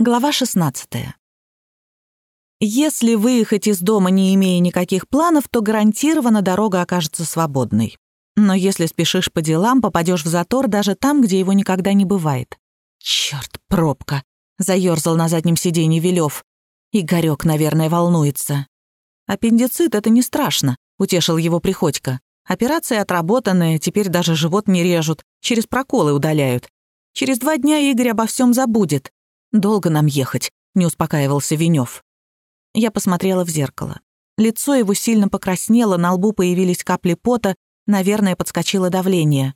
Глава 16. Если выехать из дома, не имея никаких планов, то гарантированно дорога окажется свободной. Но если спешишь по делам, попадешь в затор даже там, где его никогда не бывает. Черт, пробка! Заёрзал на заднем сиденье Велев. Игорёк, наверное, волнуется. Аппендицит — это не страшно, утешил его Приходько. Операция отработанная, теперь даже живот не режут, через проколы удаляют. Через два дня Игорь обо всем забудет. «Долго нам ехать», — не успокаивался Венёв. Я посмотрела в зеркало. Лицо его сильно покраснело, на лбу появились капли пота, наверное, подскочило давление.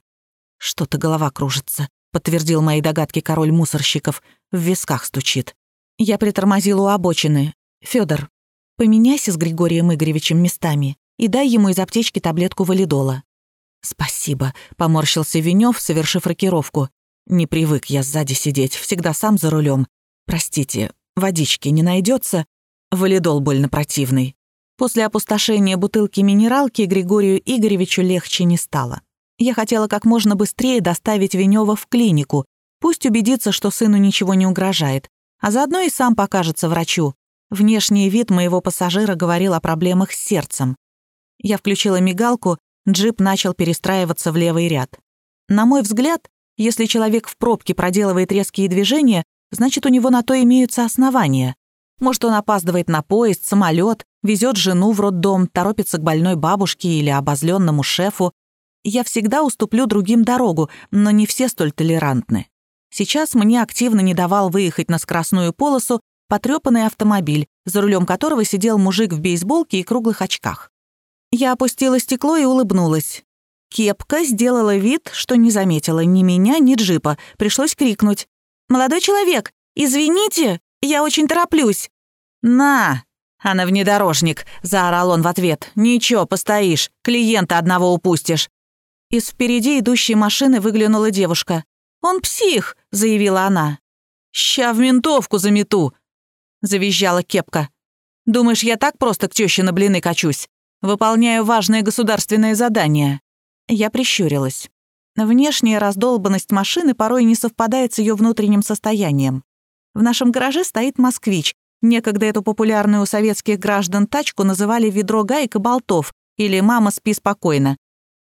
«Что-то голова кружится», — подтвердил мои догадки король мусорщиков. В висках стучит. Я притормозила у обочины. Фёдор, поменяйся с Григорием Игоревичем местами и дай ему из аптечки таблетку валидола». «Спасибо», — поморщился Венёв, совершив рокировку. Не привык я сзади сидеть, всегда сам за рулем. Простите, водички не найдется. Валидол больно противный. После опустошения бутылки минералки Григорию Игоревичу легче не стало. Я хотела как можно быстрее доставить Венева в клинику, пусть убедится, что сыну ничего не угрожает, а заодно и сам покажется врачу. Внешний вид моего пассажира говорил о проблемах с сердцем. Я включила мигалку, джип начал перестраиваться в левый ряд. На мой взгляд, если человек в пробке проделывает резкие движения, значит, у него на то имеются основания. Может, он опаздывает на поезд, самолет, везет жену в роддом, торопится к больной бабушке или обозленному шефу. Я всегда уступлю другим дорогу, но не все столь толерантны. Сейчас мне активно не давал выехать на скоростную полосу потрепанный автомобиль, за рулем которого сидел мужик в бейсболке и круглых очках. Я опустила стекло и улыбнулась. Кепка сделала вид, что не заметила ни меня, ни джипа. Пришлось крикнуть. «Молодой человек, извините, я очень тороплюсь». «На!» «Она внедорожник», — заорал он в ответ. «Ничего, постоишь, клиента одного упустишь». Из впереди идущей машины выглянула девушка. «Он псих», — заявила она. «Ща в ментовку замету», — завизжала кепка. «Думаешь, я так просто к тёще на блины качусь? Выполняю важное государственное задание». Я прищурилась. Внешняя раздолбанность машины порой не совпадает с ее внутренним состоянием. В нашем гараже стоит «Москвич». Некогда эту популярную у советских граждан тачку называли «ведро гаек и болтов» или «мама, спи спокойно».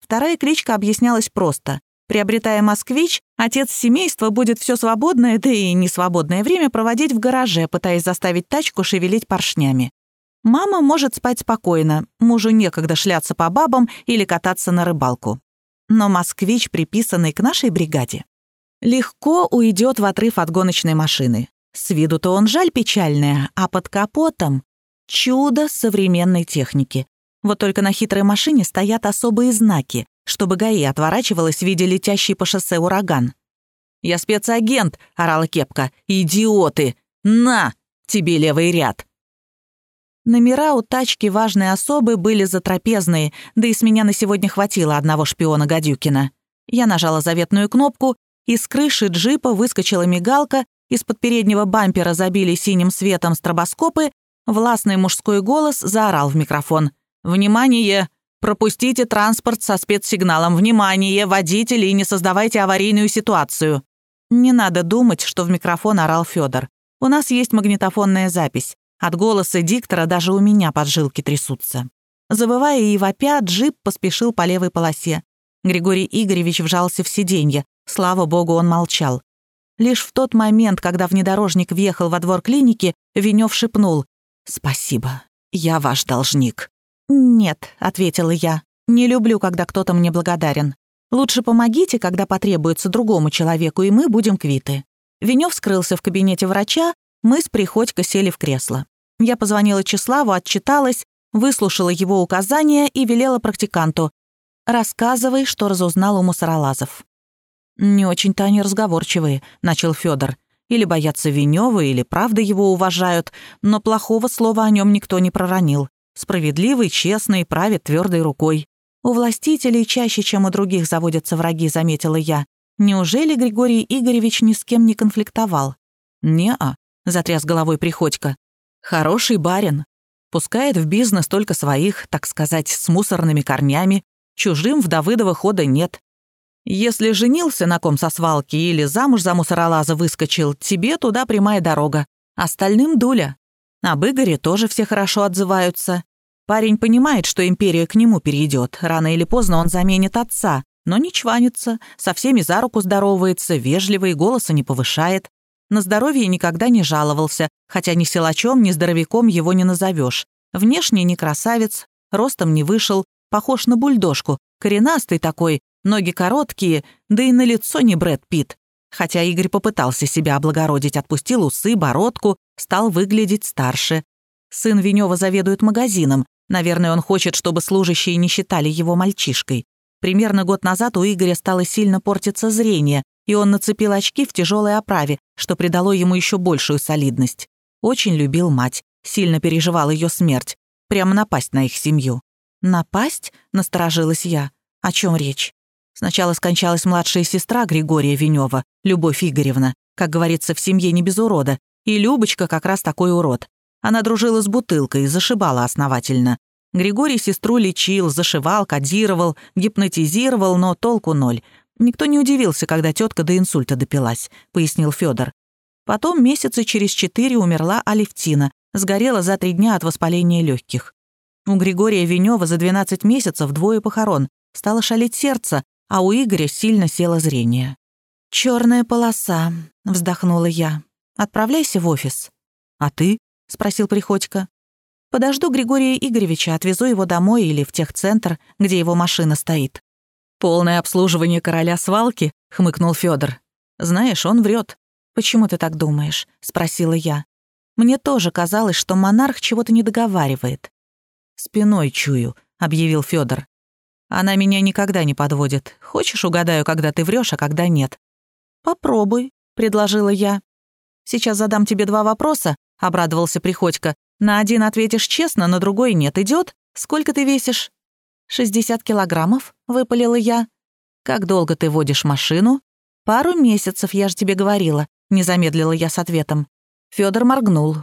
Вторая кличка объяснялась просто. Приобретая «Москвич», отец семейства будет все свободное, да и несвободное время проводить в гараже, пытаясь заставить тачку шевелить поршнями. Мама может спать спокойно, мужу некогда шляться по бабам или кататься на рыбалку. Но москвич, приписанный к нашей бригаде, легко уйдет в отрыв от гоночной машины. С виду-то он жаль печальная, а под капотом — чудо современной техники. Вот только на хитрой машине стоят особые знаки, чтобы ГАИ отворачивалась в виде летящей по шоссе ураган. «Я спецагент!» — орала Кепка. «Идиоты! На! Тебе левый ряд!» Номера у тачки важной особы были затрапезные, да и с меня на сегодня хватило одного шпиона Гадюкина. Я нажала заветную кнопку, из крыши джипа выскочила мигалка, из-под переднего бампера забили синим светом стробоскопы, властный мужской голос заорал в микрофон. «Внимание! Пропустите транспорт со спецсигналом! Внимание! Водители, не создавайте аварийную ситуацию!» Не надо думать, что в микрофон орал Федор. У нас есть магнитофонная запись. От голоса диктора даже у меня поджилки трясутся. Забывая и вопя, джип поспешил по левой полосе. Григорий Игоревич вжался в сиденье. Слава богу, он молчал. Лишь в тот момент, когда внедорожник въехал во двор клиники, Венёв шепнул «Спасибо, я ваш должник». «Нет», — ответила я, — «не люблю, когда кто-то мне благодарен. Лучше помогите, когда потребуется другому человеку, и мы будем квиты». Венёв скрылся в кабинете врача, мы с Приходько сели в кресло. Я позвонила Числаву, отчиталась, выслушала его указания и велела практиканту. «Рассказывай, что разузнал у мусоролазов». «Не очень-то они разговорчивые», — начал Федор. «Или боятся Венёва, или правда его уважают, но плохого слова о нем никто не проронил. Справедливый, честный, правит твердой рукой. У властителей чаще, чем у других, заводятся враги», — заметила я. «Неужели Григорий Игоревич ни с кем не конфликтовал?» «Не-а», — затряс головой Приходько. Хороший барин. Пускает в бизнес только своих, так сказать, с мусорными корнями. Чужим в Давыдова хода нет. Если женился на ком со свалки или замуж за мусоролаза выскочил, тебе туда прямая дорога. Остальным дуля. Об Игоре тоже все хорошо отзываются. Парень понимает, что империя к нему перейдет. Рано или поздно он заменит отца. Но не чванится, со всеми за руку здоровается, вежливый, голоса не повышает. На здоровье никогда не жаловался, хотя ни силачом, ни здоровяком его не назовешь. Внешне не красавец, ростом не вышел, похож на бульдожку, коренастый такой, ноги короткие, да и на лицо не Брэд Питт. Хотя Игорь попытался себя облагородить, отпустил усы, бородку, стал выглядеть старше. Сын Венева заведует магазином. Наверное, он хочет, чтобы служащие не считали его мальчишкой. Примерно год назад у Игоря стало сильно портиться зрение, и он нацепил очки в тяжелой оправе, что придало ему еще большую солидность. Очень любил мать, сильно переживал ее смерть. Прямо напасть на их семью. «Напасть?» — насторожилась я. «О чем речь?» Сначала скончалась младшая сестра Григория Венева, Любовь Игоревна, как говорится, в семье не без урода, и Любочка как раз такой урод. Она дружила с бутылкой, зашибала основательно. Григорий сестру лечил, зашивал, кодировал, гипнотизировал, но толку ноль. Никто не удивился, когда тетка до инсульта допилась, пояснил Федор. Потом месяца через четыре умерла Алевтина, сгорела за три дня от воспаления легких. У Григория Венева за 12 месяцев двое похорон. Стало шалить сердце, а у Игоря сильно село зрение. Черная полоса», — вздохнула я. «Отправляйся в офис». «А ты?» — спросил Приходько. «Подожду Григория Игоревича, отвезу его домой или в техцентр, где его машина стоит». «Полное обслуживание короля свалки?» — хмыкнул Федор. «Знаешь, он врет. «Почему ты так думаешь?» — спросила я. Мне тоже казалось, что монарх чего-то не договаривает. «Спиной чую», — объявил Федор. Она меня никогда не подводит. Хочешь, угадаю, когда ты врешь, а когда нет?» «Попробуй», — предложила я. «Сейчас задам тебе два вопроса», — обрадовался Приходько. «На один ответишь честно, на другой нет. Идет? Сколько ты весишь?» «Шестьдесят килограммов», — выпалила я. «Как долго ты водишь машину?» «Пару месяцев, я же тебе говорила», — не замедлила я с ответом. Федор моргнул.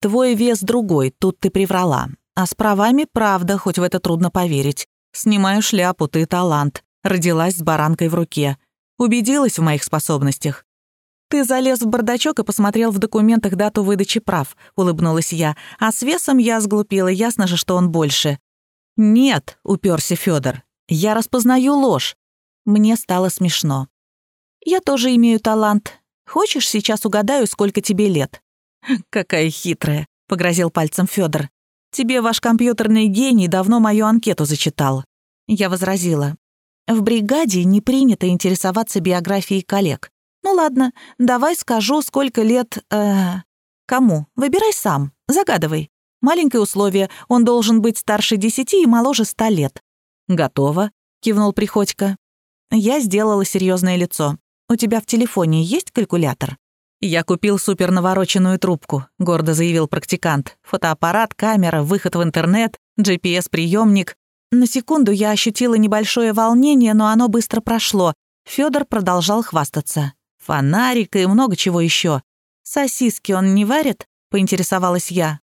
«Твой вес другой, тут ты приврала. А с правами правда, хоть в это трудно поверить. Снимаю шляпу, ты талант. Родилась с баранкой в руке. Убедилась в моих способностях. «Ты залез в бардачок и посмотрел в документах дату выдачи прав», — улыбнулась я. «А с весом я сглупила, ясно же, что он больше». «Нет», — уперся Федор. «Я распознаю ложь». Мне стало смешно. «Я тоже имею талант. Хочешь, сейчас угадаю, сколько тебе лет?» «Какая хитрая», — погрозил пальцем Федор. «Тебе ваш компьютерный гений давно мою анкету зачитал». Я возразила. В бригаде не принято интересоваться биографией коллег. Ну ладно, давай скажу, сколько лет... Э, кому? Выбирай сам, загадывай. Маленькое условие, он должен быть старше десяти и моложе ста лет. «Готово», — кивнул Приходько. Я сделала серьезное лицо. «У тебя в телефоне есть калькулятор?» «Я купил супернавороченную трубку», — гордо заявил практикант. «Фотоаппарат, камера, выход в интернет, GPS-приемник. На секунду я ощутила небольшое волнение, но оно быстро прошло. Федор продолжал хвастаться. Фонарик и много чего еще. «Сосиски он не варит?» — поинтересовалась я.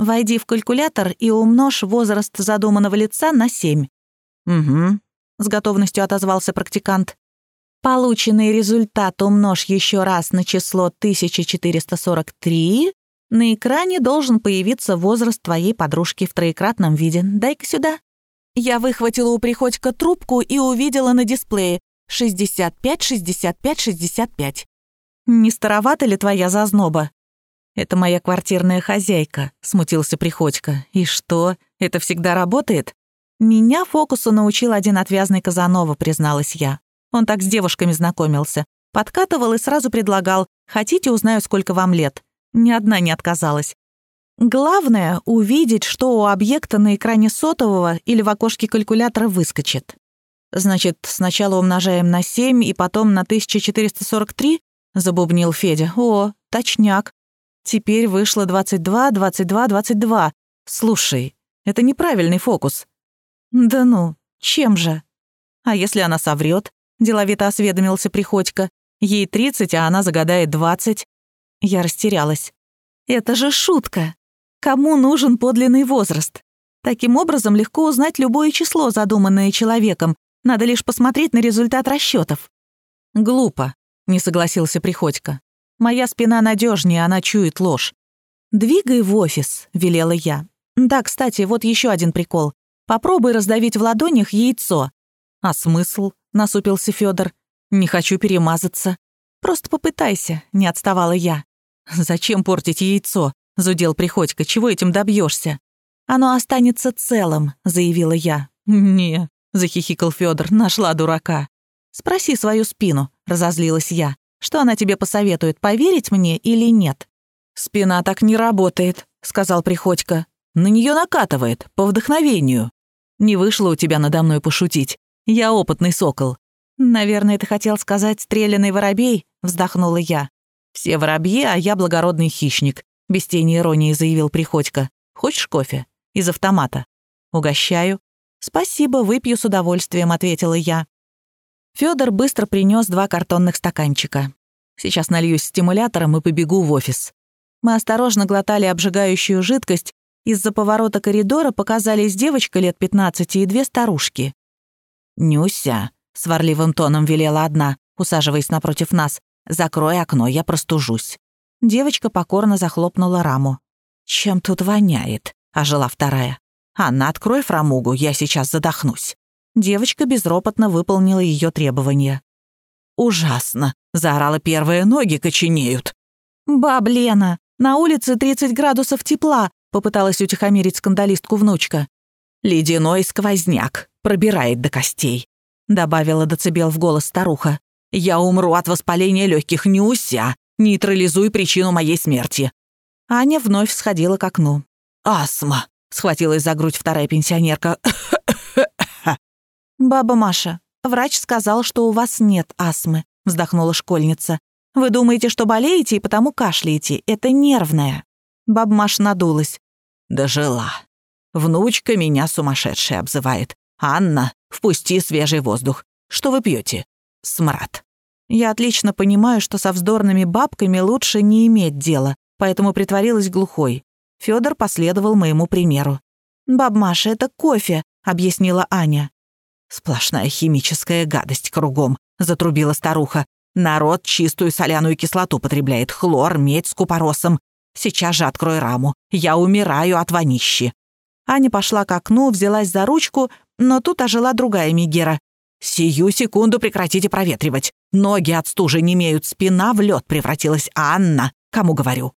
«Войди в калькулятор и умножь возраст задуманного лица на семь». «Угу», — с готовностью отозвался практикант. «Полученный результат умножь еще раз на число 1443. На экране должен появиться возраст твоей подружки в троекратном виде. Дай-ка сюда». Я выхватила у Приходько трубку и увидела на дисплее 65, 65, 65. «Не старовата ли твоя зазноба?» «Это моя квартирная хозяйка», — смутился Приходько. «И что, это всегда работает?» «Меня фокусу научил один отвязный Казанова», — призналась я. Он так с девушками знакомился. Подкатывал и сразу предлагал «Хотите, узнаю, сколько вам лет?» Ни одна не отказалась. Главное — увидеть, что у объекта на экране сотового или в окошке калькулятора выскочит. Значит, сначала умножаем на 7 и потом на 1443? Забубнил Федя. О, точняк. Теперь вышло 22, 22, 22. Слушай, это неправильный фокус. Да ну, чем же? А если она соврет? Деловито осведомился Приходько. Ей 30, а она загадает 20. Я растерялась. Это же шутка. Кому нужен подлинный возраст? Таким образом легко узнать любое число, задуманное человеком, Надо лишь посмотреть на результат расчетов. «Глупо», — не согласился Приходько. «Моя спина надежнее, она чует ложь». «Двигай в офис», — велела я. «Да, кстати, вот еще один прикол. Попробуй раздавить в ладонях яйцо». «А смысл?» — насупился Федор. «Не хочу перемазаться». «Просто попытайся», — не отставала я. «Зачем портить яйцо?» — зудел Приходько. «Чего этим добьешься? «Оно останется целым», — заявила я. «Не», — захихикал Федор, нашла дурака. «Спроси свою спину», — разозлилась я. «Что она тебе посоветует, поверить мне или нет?» «Спина так не работает», — сказал Приходько. «На нее накатывает, по вдохновению. Не вышло у тебя надо мной пошутить. Я опытный сокол». «Наверное, ты хотел сказать стреляный воробей?» — вздохнула я. «Все воробьи, а я благородный хищник», — без тени иронии заявил Приходько. «Хочешь кофе? Из автомата?» «Угощаю». «Спасибо, выпью с удовольствием», — ответила я. Федор быстро принес два картонных стаканчика. Сейчас нальюсь стимулятором и побегу в офис. Мы осторожно глотали обжигающую жидкость. Из-за поворота коридора показались девочка лет 15 и две старушки. «Нюся», — сварливым тоном велела одна, усаживаясь напротив нас, «закрой окно, я простужусь». Девочка покорно захлопнула раму. «Чем тут воняет?» — ожила вторая. «Анна, открой фрамугу, я сейчас задохнусь». Девочка безропотно выполнила ее требования. «Ужасно!» — заорала первая, ноги коченеют. «Баб Лена, на улице 30 градусов тепла!» — попыталась утихомирить скандалистку внучка. «Ледяной сквозняк, пробирает до костей», — добавила Доцебел в голос старуха. «Я умру от воспаления легких, не уся. Нейтрализуй причину моей смерти». Аня вновь сходила к окну. «Астма», — схватилась за грудь вторая пенсионерка. «Баба Маша, врач сказал, что у вас нет астмы», — вздохнула школьница. «Вы думаете, что болеете и потому кашляете. Это нервное». Баба Маша надулась. «Дожила. Внучка меня сумасшедшей обзывает. Анна, впусти свежий воздух. Что вы пьете? Смрад». Я отлично понимаю, что со вздорными бабками лучше не иметь дела, поэтому притворилась глухой. Федор последовал моему примеру. «Баб Маша, это кофе», — объяснила Аня. «Сплошная химическая гадость кругом», — затрубила старуха. «Народ чистую соляную кислоту потребляет, хлор, медь с купоросом. Сейчас же открой раму. Я умираю от вонищи». Аня пошла к окну, взялась за ручку, но тут ожила другая Мегера. «Сию секунду прекратите проветривать. Ноги от стужи не имеют, спина в лед превратилась. Анна, кому говорю?»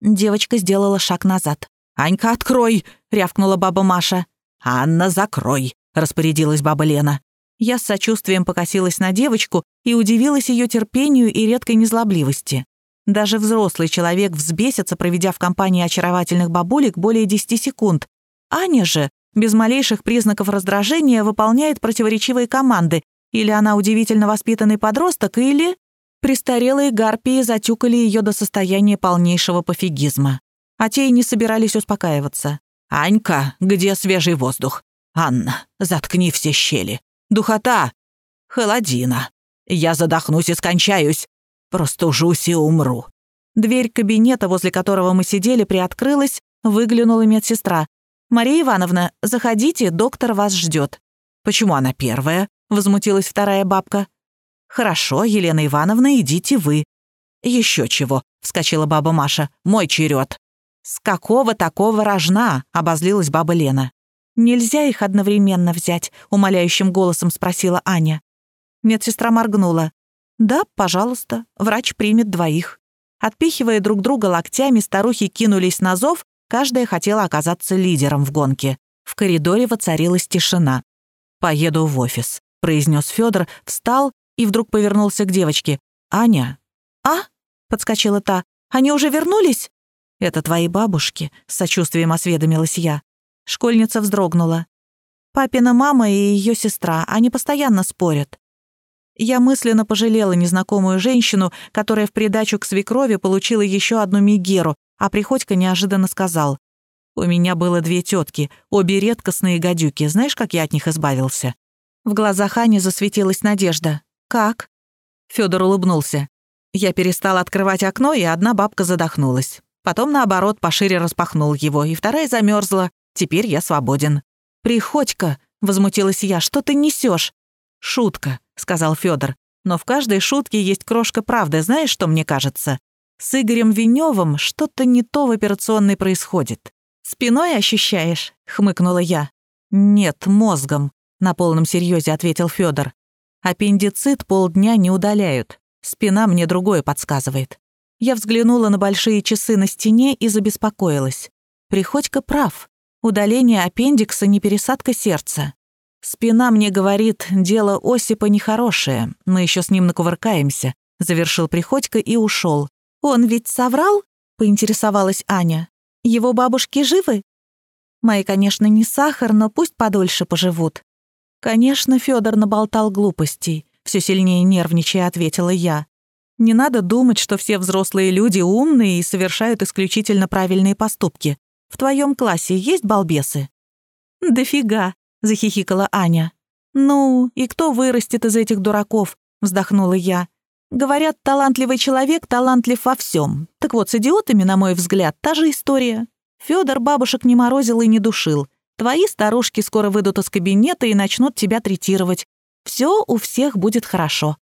Девочка сделала шаг назад. «Анька, открой!» — рявкнула баба Маша. «Анна, закрой!» Распорядилась баба Лена. Я с сочувствием покосилась на девочку и удивилась ее терпению и редкой незлобливости. Даже взрослый человек взбесится, проведя в компании очаровательных бабулек более 10 секунд. Аня же, без малейших признаков раздражения, выполняет противоречивые команды. Или она удивительно воспитанный подросток, или... Престарелые гарпии затюкали ее до состояния полнейшего пофигизма. А те и не собирались успокаиваться. «Анька, где свежий воздух? «Анна, заткни все щели. Духота! Холодина. Я задохнусь и скончаюсь. Простужусь и умру». Дверь кабинета, возле которого мы сидели, приоткрылась, выглянула медсестра. «Мария Ивановна, заходите, доктор вас ждет. «Почему она первая?» — возмутилась вторая бабка. «Хорошо, Елена Ивановна, идите вы». Еще чего», — вскочила баба Маша. «Мой черед. «С какого такого рожна?» — обозлилась баба Лена. «Нельзя их одновременно взять?» — умоляющим голосом спросила Аня. Медсестра моргнула. «Да, пожалуйста, врач примет двоих». Отпихивая друг друга локтями, старухи кинулись на зов, каждая хотела оказаться лидером в гонке. В коридоре воцарилась тишина. «Поеду в офис», — произнес Федор, встал и вдруг повернулся к девочке. «Аня?» «А?» — подскочила та. «Они уже вернулись?» «Это твои бабушки», — с сочувствием осведомилась я. Школьница вздрогнула. Папина мама и ее сестра, они постоянно спорят. Я мысленно пожалела незнакомую женщину, которая в придачу к свекрови получила еще одну мигеру, а Приходько неожиданно сказал. «У меня было две тетки, обе редкостные гадюки. Знаешь, как я от них избавился?» В глазах Ани засветилась надежда. «Как?» Федор улыбнулся. Я перестала открывать окно, и одна бабка задохнулась. Потом, наоборот, пошире распахнул его, и вторая замерзла, Теперь я свободен». «Приходько», — возмутилась я, — «что ты несешь? «Шутка», — сказал Федор. «Но в каждой шутке есть крошка правды. Знаешь, что мне кажется? С Игорем Веневым что-то не то в операционной происходит». «Спиной ощущаешь?» — хмыкнула я. «Нет, мозгом», — на полном серьезе ответил Федор. «Аппендицит полдня не удаляют. Спина мне другое подсказывает». Я взглянула на большие часы на стене и забеспокоилась. Приходько прав. Удаление аппендикса не пересадка сердца. Спина мне говорит, дело Осипа нехорошее, мы еще с ним накувыркаемся. Завершил Приходько и ушел. «Он ведь соврал?» — поинтересовалась Аня. «Его бабушки живы?» «Мои, конечно, не сахар, но пусть подольше поживут». «Конечно, Федор наболтал глупостей», — все сильнее нервничая ответила я. Не надо думать, что все взрослые люди умные и совершают исключительно правильные поступки. В твоем классе есть балбесы?» «Дофига», — захихикала Аня. «Ну, и кто вырастет из этих дураков?» — вздохнула я. «Говорят, талантливый человек талантлив во всем. Так вот, с идиотами, на мой взгляд, та же история. Федор бабушек не морозил и не душил. Твои старушки скоро выйдут из кабинета и начнут тебя третировать. Все у всех будет хорошо.